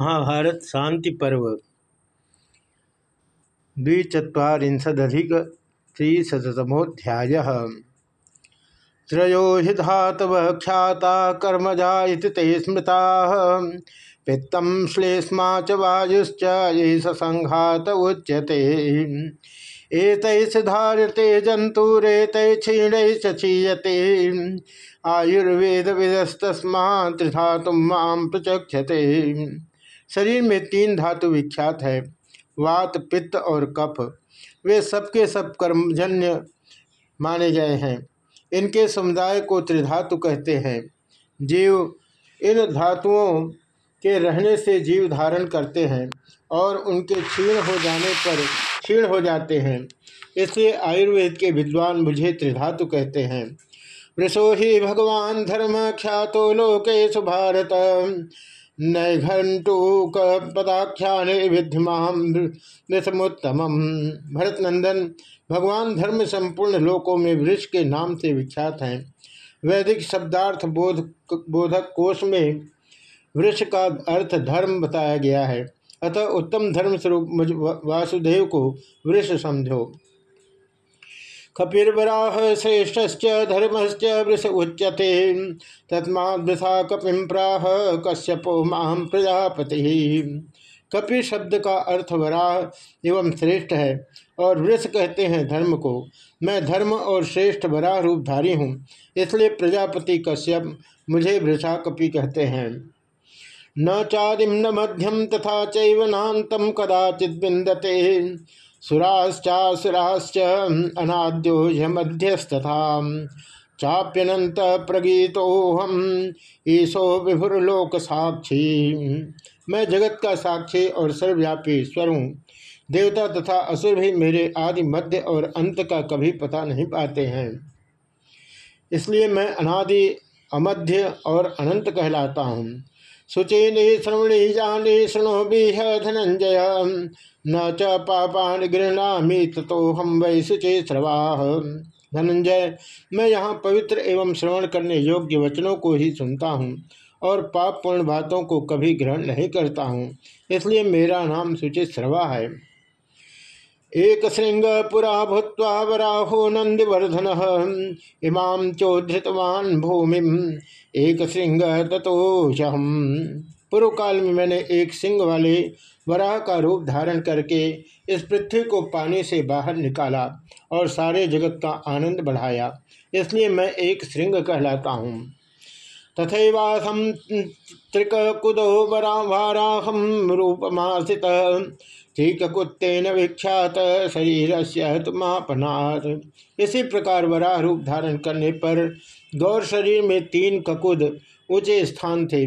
महाभारत शांति पर्व। द्विचत्वारिंशदधिक त्रिशतमोध्याय त्रयो हि धातव ख्याता कर्मजा ते स्मृता। पित्तम श्लेष्मा च वायुश्च ये संघात उच्यते। एतैष धार्यते जंतुरेत क्षीण क्षीयते। आयुर्वेद विदस्तस्मा त्रिधातुम माम प्रचक्षते शरीर में तीन धातु विख्यात है, वात, पित्त और कफ। वे सबके सब कर्मजन्य माने गए हैं। इनके समुदाय को त्रिधातु कहते हैं। जीव इन धातुओं के रहने से जीव धारण करते हैं और उनके क्षीण हो जाने पर क्षीण हो जाते हैं। इसलिए आयुर्वेद के विद्वान मुझे त्रिधातु कहते हैं। वृषो ही भगवान धर्म ख्यातो लोकेश भारत नैघंटूक पदाख्यान विद्यमाम वृषमोत्तम भरत नंदन भगवान धर्म संपूर्ण लोकों में वृक्ष के नाम से विख्यात हैं। वैदिक शब्दार्थ बोध बोधक कोश में वृक्ष का अर्थ धर्म बताया गया है। अतः उत्तम धर्म स्वरूप वासुदेव को वृक्ष समझो। कपिर्वराह श्रेष्ठ धर्मश्च वृष उच्यते। तस्मा वृषा कपिम प्राह, कश्यपो माम प्रजापति। कपि शब्द का अर्थ वराह एवं श्रेष्ठ है, और वृष कहते हैं धर्म को, मैं धर्म और श्रेष्ठ वराह रूपधारी हूँ, इसलिए प्रजापति कश्यप मुझे वृषा कपि कहते हैं। न चादिम न मध्यम तथा चैवनातम कदाचित बिंदते सुराश्चासुराश्च अनाद्यो मध्यस्तथा चाप्यनंत प्रगीतोहम ईशो विभुरलोक साक्षी मैं जगत का साक्षी और सर्वव्यापी ईश्वर हूँ। देवता तथा असुर भी मेरे आदि मध्य और अंत का कभी पता नहीं पाते हैं। इसलिए मैं अनादि, अमध्य और अनंत कहलाता हूँ। शुचिने श्रवणे जाने शृणो बीह धनंजय न च पापान गृहणामी तो हम वै शुचि श्रवाह धनंजय मैं यहाँ पवित्र एवं श्रवण करने योग्य वचनों को ही सुनता हूँ और पाप पूर्ण बातों को कभी ग्रहण नहीं करता हूँ, इसलिए मेरा नाम सुचित श्रवा है। एक श्रृंग पुरा भूत वराहो नंदिवर्धन इमाम चोधृतवान भूमि एक श्रृंग तथोषम पूर्व काल में मैंने एक सिंह वाले वराह का रूप धारण करके इस पृथ्वी को पानी से बाहर निकाला और सारे जगत का आनंद बढ़ाया। इसलिए मैं एक श्रृंग कहलाता हूँ। तथैवासम त्रिकुदो वरावाराहम रूपमासित। कुत्तेन विख्यात शरीर से इसी प्रकार वराह रूप धारण करने पर गौर शरीर में तीन ककुद ऊँचे स्थान थे।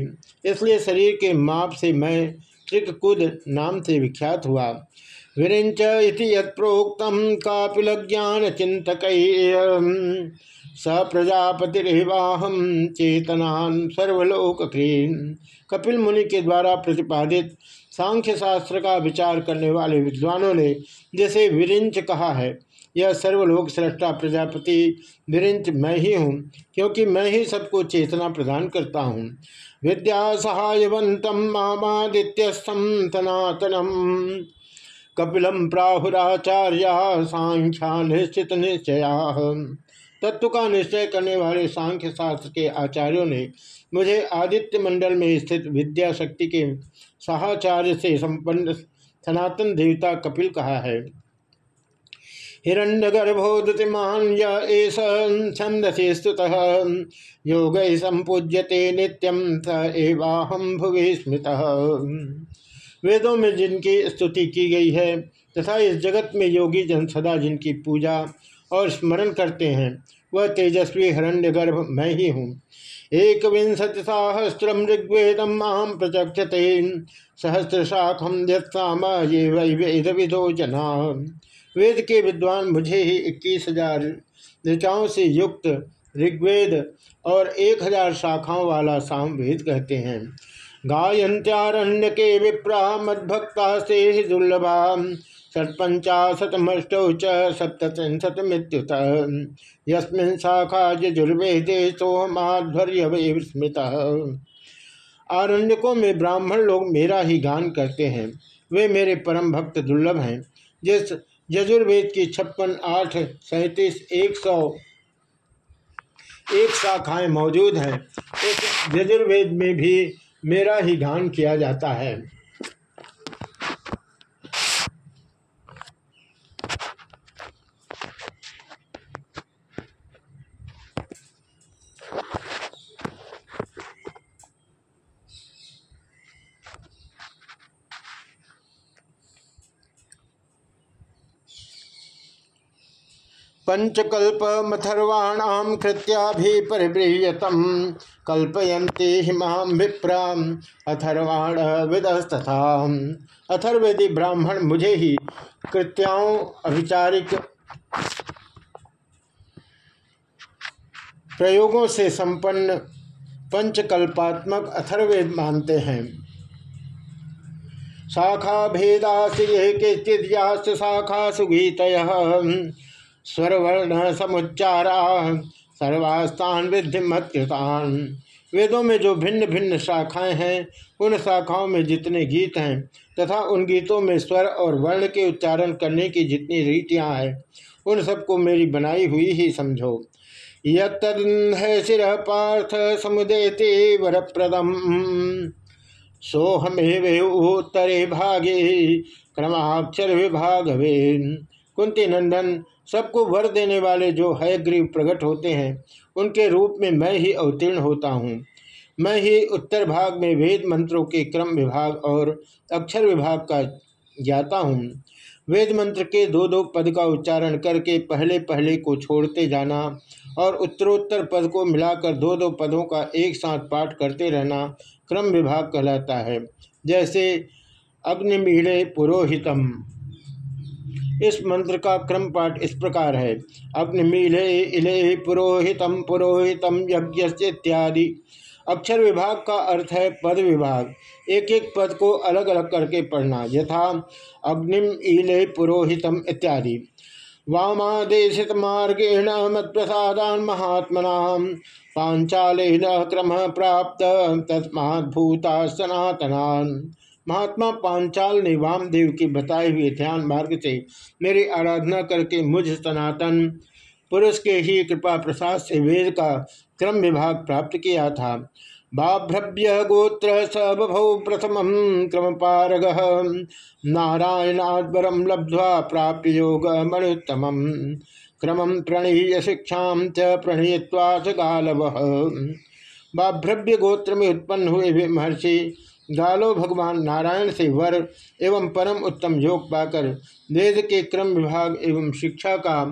इसलिए शरीर के माप से मैं त्रिकुद नाम से विख्यात हुआ। विरिंच इति यत्प्रोक्त कापिल ज्ञान चिंतक स प्रजापतिवाहम चेतनान सर्वलोक कपिल मुनि के द्वारा प्रतिपादित सांख्य शास्त्र का विचार करने वाले विद्वानों ने जैसे विरिंच कहा है, यह सर्वलोक श्रेष्ठा प्रजापति विरिंच मैं ही हूँ, क्योंकि मैं ही सबको चेतना प्रदान करता हूँ। विद्या सहायवंतम मामादित्यस्थम सनातनम कपिलम प्राहुराचार्य सांख्या निश्चित निश्चया। तत्व का निश्चय करने वाले सांख्य शास्त्र के आचार्यों ने मुझे आदित्य मंडल में स्थित विद्या शक्ति के सहाचार्य से संपन्न सनातन देवता कपिल कहा है। हिरण्यगर्भोदतिमान छंदसी स्तुत, योग संपूज्यते नित्यम स एवाहम भुवि स्मृत। वेदों में जिनकी स्तुति की गई है तथा इस जगत में योगी जन सदा जिनकी पूजा और स्मरण करते हैं। वह तेजस्वी हिरण्यगर्भ मैं ही हूँ। एक विंशति सहस्रम ऋग्वेदम माम प्रचक्षते। सहस्र शाखम यम ये वै वेद विदो जना। वेद के विद्वान मुझे ही इक्कीस हज़ार ऋचाओं से युक्त ऋग्वेद और एक हज़ार शाखाओं वाला साम वेद कहते हैं। गायंत्यारण्य के विप्रा मद्भक्ता से ही दुर्लभा। षट्पंचाशतमष्टौ च सप्तशतमृत्युत यस्मिन् शाखा यजुर्वेदे सोमाध्वर्य स्मृत आरण्यकों में ब्राह्मण लोग मेरा ही गान करते हैं। वे मेरे परम भक्त दुर्लभ हैं। जिस यजुर्वेद की छप्पन, आठ, सैंतीस, एक सौ, एक शाखाएँ मौजूद हैं, उस यजुर्वेद में भी मेरा ही गान किया जाता है। पंचकल्पमथर्वाणाम कृत्याभि परिव्रीयतम कल्पयन्ति हिमाम विप्राम अथर्वाण विदस्तथा। अथर्वेदी ब्राह्मण, मुझे ही कृत्याओं अभिचारिक प्रयोगों से संपन्न पंचकल्पात्मक अथर्वेद मानते हैं। शाखा भेदा के शाखा सुगीत स्वरवर्ण समुच्चारा सर्वास्थान विधि मतकृतान वेदों में जो भिन्न भिन्न शाखाएँ हैं, उन शाखाओं में जितने गीत हैं, तथा उन गीतों में स्वर और वर्ण के उच्चारण करने की जितनी रीतियाँ हैं, उन सबको मेरी बनाई हुई ही समझो। यद है पार्थ समुदेते वरप्रदम सोहमे उत्तरे भागे, क्रमाक्षर विभागवे कुंती नंदन सबको वर देने वाले जो है ग्रीव प्रकट होते हैं, उनके रूप में मैं ही अवतीर्ण होता हूँ। मैं ही उत्तर भाग में वेद मंत्रों के क्रम विभाग और अक्षर विभाग का ज्ञाता हूँ। वेद मंत्र के दो दो पद का उच्चारण करके पहले पहले को छोड़ते जाना और उत्तरोत्तर पद को मिलाकर दो दो पदों का एक साथ पाठ करते रहना क्रम विभाग कहलाता है, जैसे अग्निमीड़े पुरोहितम। इस मंत्र का क्रम पाठ इस प्रकार है। अग्निमीले इले पुरोहितम पुरोहितम यज्ञ इत्यादि अक्षर विभाग का अर्थ है पद विभाग। एक एक पद को अलग अलग करके पढ़ना। यथा, अग्निम ईले पुरोहितम इत्यादि। वामादेशित मार्गेण मत्प्रसादान महात्मना पांचाल क्रम प्राप्त। तस्मा भूता सनातनान। महात्मा पांचाल ने वामदेव की बताए हुए ध्यान मार्ग से मेरी आराधना करके मुझ सनातन पुरुष के ही कृपा प्रसाद से वेद का क्रम विभाग प्राप्त किया था। बाभ्रव्य गोत्र स प्रथम क्रम पारग नारायणाद्वरम लब्ध्वा प्राप्य योग मणुत्तम क्रम प्रणीय शिक्षा च प्रणीय्वा च गालव। बाभ्रव्य गोत्र में उत्पन्न हुए वे महर्षि गालो भगवान नारायण से वर एवं परम उत्तम योग पाकर वेद के क्रम विभाग एवं शिक्षा का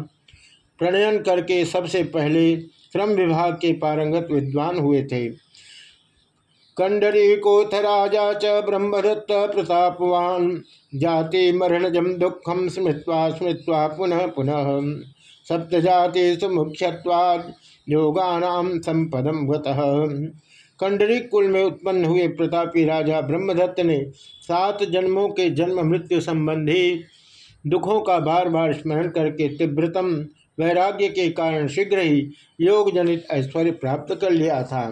प्रणयन करके सबसे पहले क्रम विभाग के पारंगत विद्वान हुए थे। कंडरी कोथ राजा च ब्रह्मदत्त प्रतापवान, जाति मरणजम दुखम स्मृत्वा स्मृत्वा पुनः पुनः। सप्त जाति सुमुख्यवाद योगानाम संपदम गतः कंडरी कुल में उत्पन्न हुए प्रतापी राजा ब्रह्मदत्त ने सात जन्मों के जन्म मृत्यु संबंधी दुखों का बार बार स्मरण करके तीव्रतम वैराग्य के कारण शीघ्र ही योग जनित ऐश्वर्य प्राप्त कर लिया था।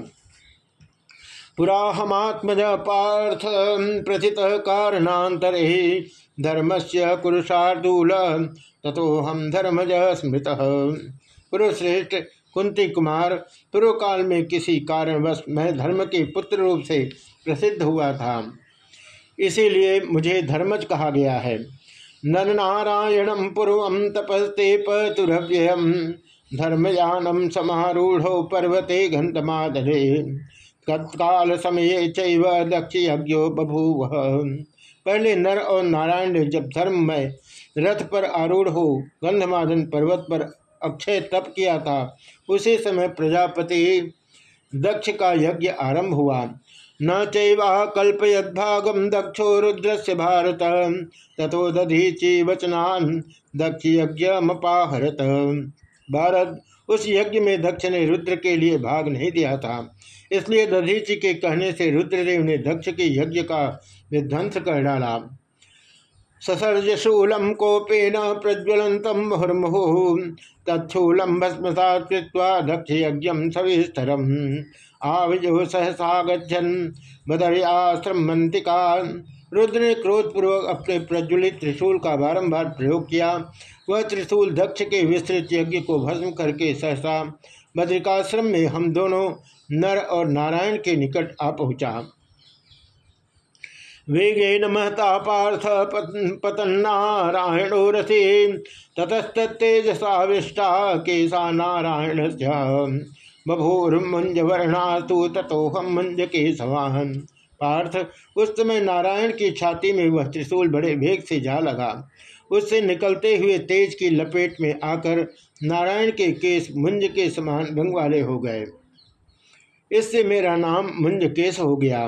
पुरा हमात्मज पार्थ प्रथित कारणांतर धर्म से कुरुषार्दूल तथो हम धर्मज स्मृत। पुरुषश्रेष्ठ कुंती कुमार पूर्व काल में किसी कारणवश मैं धर्म के पुत्र रूप से प्रसिद्ध हुआ था। इसीलिए मुझे धर्मज कहा गया है। नर नारायणम पूर्व तपस्ते पतुरव्ययम धर्मयानम समारूढ़ पर्वते घंटमादरे तत्काल समय चैव दक्ष यज्ञो बभूव। पहले नर और नारायण जब धर्म में रथ पर आरूढ़ हो, गंधमादन पर्वत पर अक्षय तप किया था। उसी समय प्रजापति दक्ष का यज्ञ आरंभ हुआ। न चैवा कल्पयद्भागम दक्षो रुद्र से भारत तथो दधीचि वचनान दक्ष यज्ञ मपाहरत भारत उस यज्ञ में दक्ष ने रुद्र के लिए भाग नहीं दिया था। इसलिए दधीचि के कहने से रुद्रदेव ने दक्ष के यज्ञ का विध्वंस कर डाला। ससर्जशूलम कोपेन प्रज्वलत मुहुर्मुहु तत्शूलम भस्मसा दक्ष यज्ञ सविस्तरम। आवजो सहसा गच्छन मंतिका रुद्र ने क्रोधपूर्वक अपने प्रज्वलित त्रिशूल का बारंबार प्रयोग किया। वह त्रिशूल दक्ष के विस्तृत यज्ञ को भस्म करके सहसा बद्रिकाश्रम में हम दोनों नर और नारायण के निकट आ पहुँचा। वेगेन महता पार्थ पतन्नारायणो रथि ततस्ततेजसाविष्टा केशा नारायण बभूर्मुंजवर्णा तो तथोहम मुंज के सवाहन पार्थ, उस समय नारायण की छाती में वह त्रिशूल बड़े वेग से जा लगा। उससे निकलते हुए तेज की लपेट में आकर नारायण के केस मुंज के समान रंग वाले हो गए। इससे मेरा नाम मुंज केस हो गया।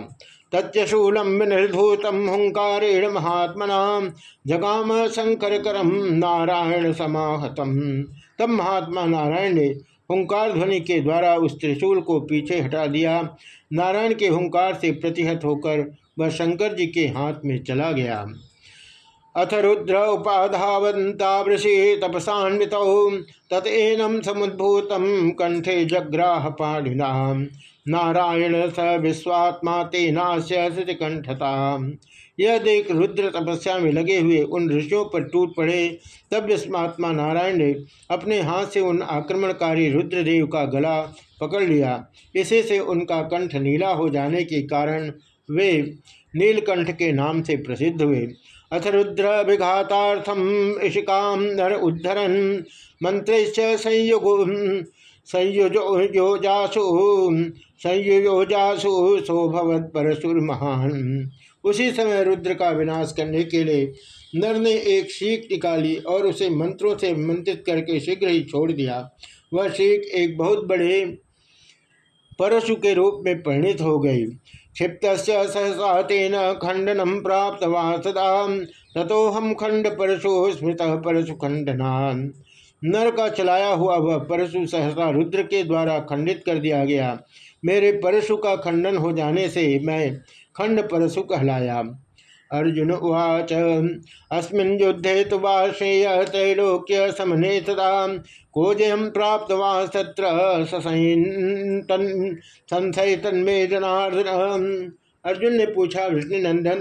तत्यशूलम विनिर्धूतम हुंकारेण महात्मना, जगाम शंकर करम नारायण समाहतम। तब महात्मा नारायण ने हुंकार ध्वनि के द्वारा उस त्रिशूल को पीछे हटा दिया। नारायण के हुंकार से प्रतिहत होकर वह शंकर जी के हाथ में चला गया। अथ रुद्र उपाधावंता वृषि तपसान्वित। ततएनम समुद्भूत कंठे जग्राह पाणिना। नारायण स विश्वात्मा तेनाश्य कंठता यह देख रुद्र तपस्या में लगे हुए उन ऋषियों पर टूट पड़े, तब विस्मात्मा नारायण ने अपने हाथ से उन आक्रमणकारी रुद्रदेव का गला पकड़ लिया। इसी से उनका कंठ नीला हो जाने के कारण वे नीलकंठ के नाम से प्रसिद्ध हुए। अथ रुद्र विघातार्थम ऋषिकाम नर उद्धरन मंत्र संयुग संयोजासु संयोजासु सोभवत परशुर महान उसी समय रुद्र का विनाश करने के लिए नर ने एक शीख निकाली और उसे मंत्रों से मंत्रित करके शीघ्र ही छोड़ दिया। वह शीख एक बहुत बड़े परशु के रूप में परिणित हो गई। क्षिप्त सहसा तेन खंडनम प्राप्त सदा। तथो हम खंड परशु स्मृत परशु खंडनान नर का चलाया हुआ वह परशु सहसा रुद्र के द्वारा खंडित कर दिया गया। मेरे परशु का खंडन हो जाने से मैं खंड परशु कहलाया। अर्जुन उवाच, अस्मिन् युद्धे तो वाश्रेय त्रैलोक्य समने तदा प्राप्त सत्र संशय तन्मे जनार्दन अर्जुन ने पूछा, विष्णुनंदन,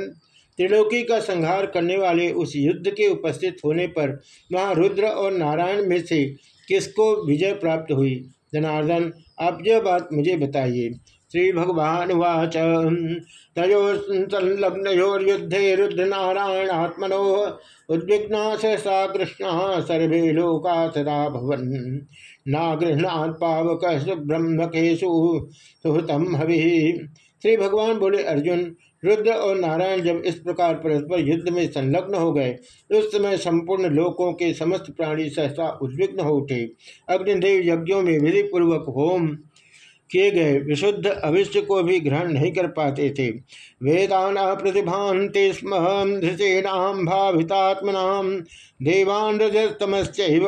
त्रिलोकी का संहार करने वाले उस युद्ध के उपस्थित होने पर वहाँ रुद्र और नारायण में से किसको विजय प्राप्त हुई? जनार्दन, आप यह बात मुझे बताइए। श्री भगवान वाच संलग्नयोर्युद्धे रुद्र नारायण आत्मनो उद्विग्ना सहसा कृष्ण सर्वे लोका सदा भवन। नागृहणात् पावक ब्रह्मकेशु सुहतम हवि। श्री भगवान बोले, अर्जुन, रुद्र और नारायण जब इस प्रकार परस्पर युद्ध में संलग्न हो गए, उस समय संपूर्ण लोकों के समस्त प्राणी सहसा उद्विग्न हो उठे। अग्निदेव यज्ञों में विधि पूर्वक होम किए गए विशुद्ध अविष्य को भी ग्रहण नहीं कर पाते थे। वेदान प्रतिभाते स्म धृषेणाम भावितात्मनाम देवान रजतमश्चैव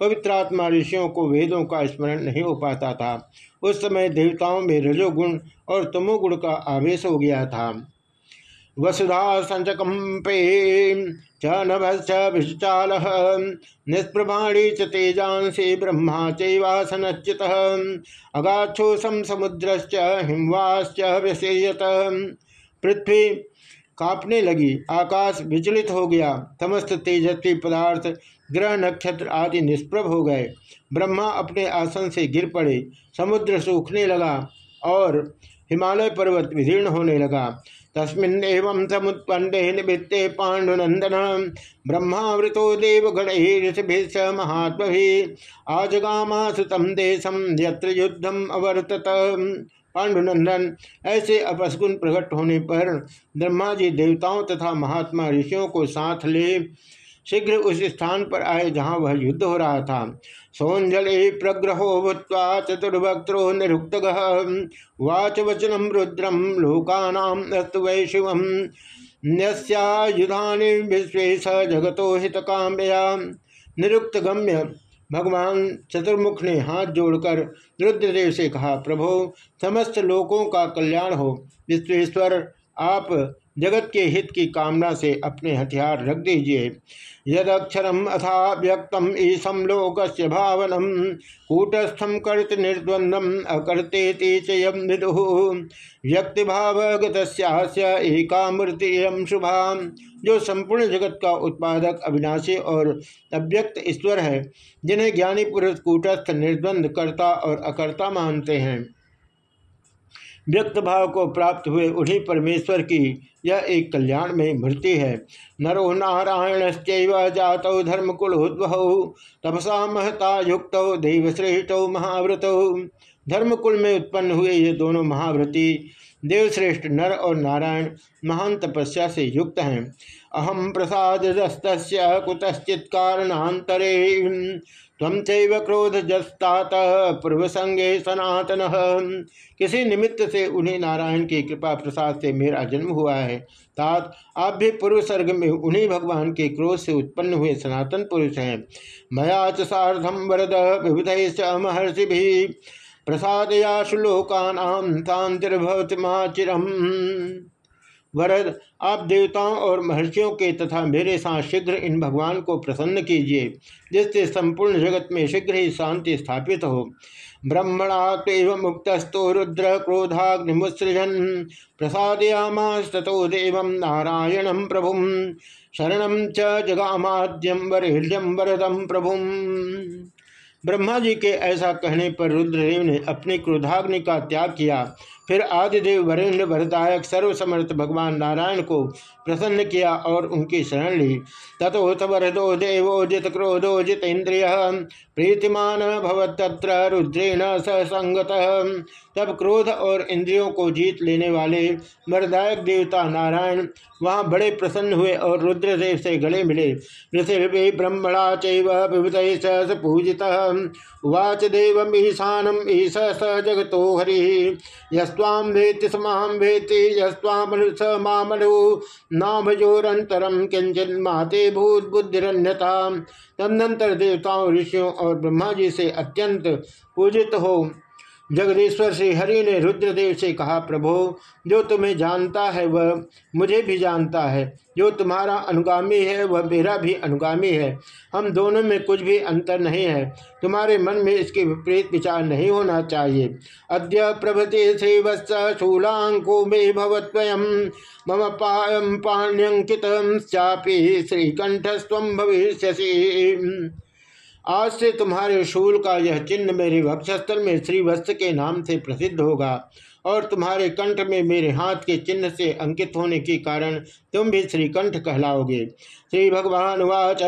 पवित्रात्मा ऋषियों को वेदों का स्मरण नहीं हो पाता था। उस समय देवताओं में रजोगुण और तमोगुण का आवेश हो गया था। वसुधा संचकंपे च विषचाल निष्प्रभाणी च तेजांसी ब्रह्मा चैवासनच्युत। अगाछोसम समुद्रश्च हिमवाश्च व्यसेयत। पृथ्वी कांपने लगी, आकाश विचलित हो गया, समस्त तेजस्वी पदार्थ, ग्रह नक्षत्र आदि निष्प्रभ हो गए। ब्रह्मा अपने आसन से गिर पड़े, समुद्र सूखने लगा और हिमालय पर्वत विदीर्ण होने लगा। तस्मिन् एवं समुत्पन्ने निवृत्ते पाण्डुनंदन ब्रह्मावृतो देवगण स महात्म आजगामासु तम देशम यत्र युद्धम अवर्तत। पांडुनंदन ऐसे अपस्गुण प्रकट होने पर ब्रह्मा जी देवताओं तथा महात्मा ऋषियों को साथ ले शीघ्र उस स्थान पर आए जहाँ वह युद्ध हो रहा था। सौंजले प्रग्रहो भूत्वा चतुर्भक्त्रो निरुक्त वाच वचनम रुद्रम लोकानाम अस्तु वै शिव। न्यस्यायुधानि विश्वेश जगतो हित काम्या निरुक्त गम्य भगवान चतुर्मुख ने हाथ जोड़कर रुद्रदेव से कहा, प्रभो, समस्त लोकों का कल्याण हो। विश्वेश्वर, आप जगत के हित की कामना से अपने हथियार रख दीजिए। यदक्षरम अथा व्यक्तम ईसम लोक से भावनम कूटस्थम कर्त निर्द्वंदम अकर्ते चयम विदु। व्यक्ति भावगत एकामूर्ति शुभा, जो संपूर्ण जगत का उत्पादक, अविनाशी और अव्यक्त ईश्वर है, जिन्हें ज्ञानी पुरुष कूटस्थ, निर्द्वंद, कर्ता और अकर्ता मानते हैं। व्यक्त भाव को प्राप्त हुए उन्हीं परमेश्वर की यह एक कल्याण में मूर्ति है। नरो नारायण जात धर्मकुलोद्भव, तपसा महता युक्त, देवश्रेष्ठ महाव्रत धर्मकुल में उत्पन्न हुए ये दोनों महाव्रती देवश्रेष्ठ नर और नारायण महान तपस्या से युक्त हैं। अहम प्रसाद कुतश्चित कारणांतरे तम क्रोध जस्तात पूर्व संगे सनातन। किसी निमित्त से उन्हें नारायण की कृपा प्रसाद से मेरा जन्म हुआ है। तात, आप भी पूर्व सर्ग में उन्हीं भगवान के क्रोध से उत्पन्न हुए सनातन पुरुष हैं। मया च साधम वरद, विविध महर्षि भी प्रसादयाशु लोकानाम शांतिर्भवति वरद, आप देवताओं और महर्षियों के तथा मेरे साथ शीघ्र इन भगवान को प्रसन्न कीजिए, जिससे संपूर्ण जगत में शीघ्र ही शांति स्थापित हो। ब्रह्मणा तेव मुक्तस्तो रुद्र क्रोधाग्निमुसृजन प्रसादयामास्तो देव नारायण प्रभु शरण च जगामाद्यम वरेल्यम वरदम प्रभु ब्रह्मा जी के ऐसा कहने पर रुद्रदेव ने अपनी क्रोधाग्नि का त्याग किया फिर आदिदेव वरेण्य वरदायक सर्वसमर्थ भगवान नारायण को प्रसन्न किया और उनकी शरण ली। तथोत वरदो देवो जित क्रोधो जित इंद्रिय, प्रीतिमान भवत्र रुद्रेण संगत। तब क्रोध और इंद्रियों को जीत लेने वाले वरदायक देवता नारायण वहाँ बड़े प्रसन्न हुए और रुद्रदेव से गले मिले। ऋषि ब्रह्मणा चिविध स पूजिता। उवाच देव ईशानम ईश स जगतो हरि यस्वाम वेति समाम वेति यस्वामनु स मामनु। नाभजोरंतरम किंचन माते भूत बुद्धिरण्यता तदनंतर देवताओं, ऋषियों और ब्रह्मा जी से अत्यंत पूजित हो। जगदीश्वर श्री हरि ने रुद्रदेव से कहा, प्रभो, जो तुम्हें जानता है वह मुझे भी जानता है। जो तुम्हारा अनुगामी है, वह मेरा भी अनुगामी है। हम दोनों में कुछ भी अंतर नहीं है। तुम्हारे मन में इसके विपरीत विचार नहीं होना चाहिए। अद्य प्रभृति श्रीवत्स शूलांको मे भवत्वयम मम पायम पाण्यंकित श्रीकंठस्व भविष्य आज से तुम्हारे शूल का यह चिन्ह मेरे वक्षस्थल में श्रीवत्स के नाम से प्रसिद्ध होगा और तुम्हारे कंठ में मेरे हाथ के चिन्ह से अंकित होने के कारण तुम भी श्रीकंठ कहलाओगे। श्री भगवान वाच,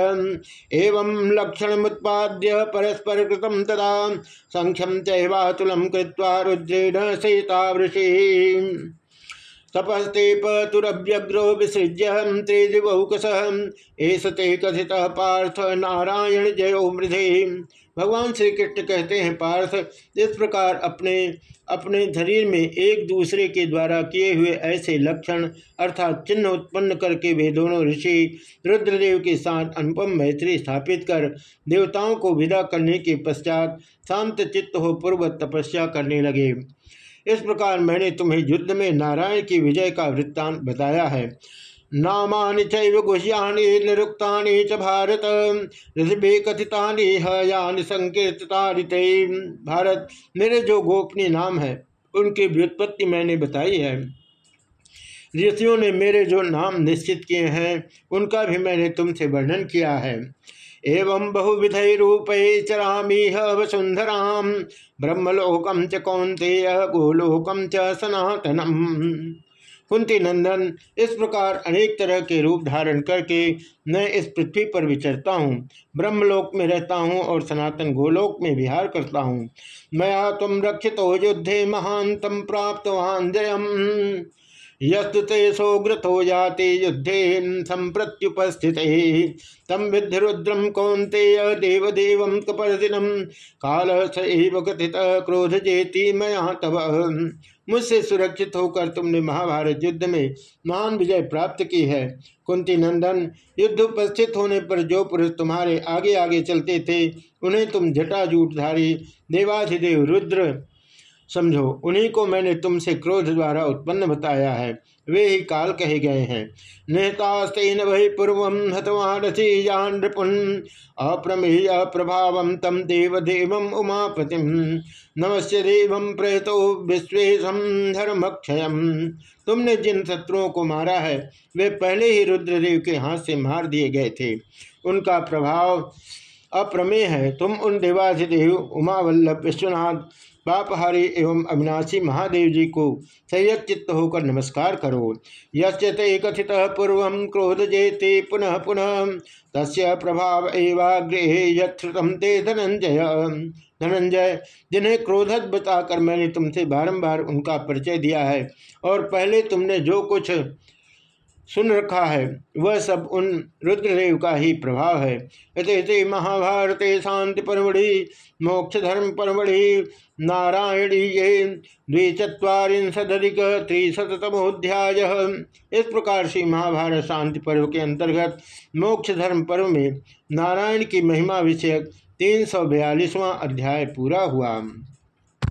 एवं लक्षण उत्पाद्य परस्पर कृतम तदा संख्यम चैवातुलम कृत्वा रुद्रेण वृषि तपस्ते पतुरव्यग्रो विसृज्य त्रिदिवौकस एस ते कथित पार्थ नारायण जयो मृधे। भगवान श्री कृष्ण कहते हैं, पार्थ, इस प्रकार अपने अपने शरीर में एक दूसरे के द्वारा किए हुए ऐसे लक्षण अर्थात चिन्ह उत्पन्न करके वे दोनों ऋषि रुद्रदेव के साथ अनुपम मैत्री स्थापित कर देवताओं को विदा करने के पश्चात शांत चित्त हो पूर्व तपस्या करने लगे। इस प्रकार मैंने तुम्हें युद्ध में नारायण की विजय का वृत्तांत बताया है। नामानि चैव गुह्यानि निरुक्तानि च भारत। ऋषभि कथितानि हयानि संकीर्तितानि भारत, मेरे जो गोपनीय नाम है, उनकी व्युत्पत्ति मैंने बताई है। ऋषियों ने मेरे जो नाम निश्चित किए हैं, उनका भी मैंने तुमसे वर्णन किया है। एवं बहुविध रूप चरामीह वसुंधरा ब्रह्मलोकम च कौंतेय गोलोकम च सनातनम। कुंती नंदन, इस प्रकार अनेक तरह के रूप धारण करके मैं इस पृथ्वी पर विचरता हूँ। ब्रह्मलोक में रहता हूँ और सनातन गोलोक में विहार करता हूँ। मैं तुम रक्षित हो युद्धे महानतम प्राप्त जयम। यस्तु ते सोग्रथो जाते युद्धे संप्रत्युपस्थित तम विद्धि रुद्रम कौंते देवदेव कपर्दिनम काल सैव कथित क्रोध जेती मया तब मुझसे सुरक्षित होकर तुमने महाभारत युद्ध में महान विजय प्राप्त की है। कुंती नंदन, युद्ध उपस्थित होने पर जो पुरुष तुम्हारे आगे आगे चलते थे, उन्हें तुम जटाजूटधारी देवाधिदेव रुद्र समझो, उन्हीं को मैंने तुमसे क्रोध द्वारा उत्पन्न बताया है। वे ही काल कहे गए हैं। नेतास्तेन वही पूर्व हतवानसी जान अप्रमेय प्रभाव तम देव देव उमापति। नमस्य देव प्रेतो विश्वेशम धर्मक्षय। तुमने जिन शत्रुओं को मारा है, वे पहले ही रुद्रदेव के हाथ से मार दिए गए थे। उनका प्रभाव अप्रमेय है। तुम उन देवाधिदेव उमावल्लभ विश्वनाथ पापहारी एवं अविनाशी महादेव जी को संयत चित्त होकर नमस्कार करो। यश्चे कथित पूर्व क्रोध जेते पुनः पुनः। तस् प्रभाव एवाग्रे यम ते धनंजय। धनंजय, जिन्हें क्रोधत बताकर मैंने तुमसे बारंबार उनका परिचय दिया है, और पहले तुमने जो कुछ सुन रखा है। वह सब उन रुद्रदेव का ही प्रभाव है। इति महाभारत शांति परमढ़ि, मोक्ष धर्म परमढ़ि नारायणी ये द्विचत्वारिशदिक त्रिशतमोध्याय इस प्रकार से महाभारत शांति पर्व के अंतर्गत मोक्ष धर्म पर्व में नारायण की महिमा विषयक तीन सौ बयालीसवां अध्याय पूरा हुआ।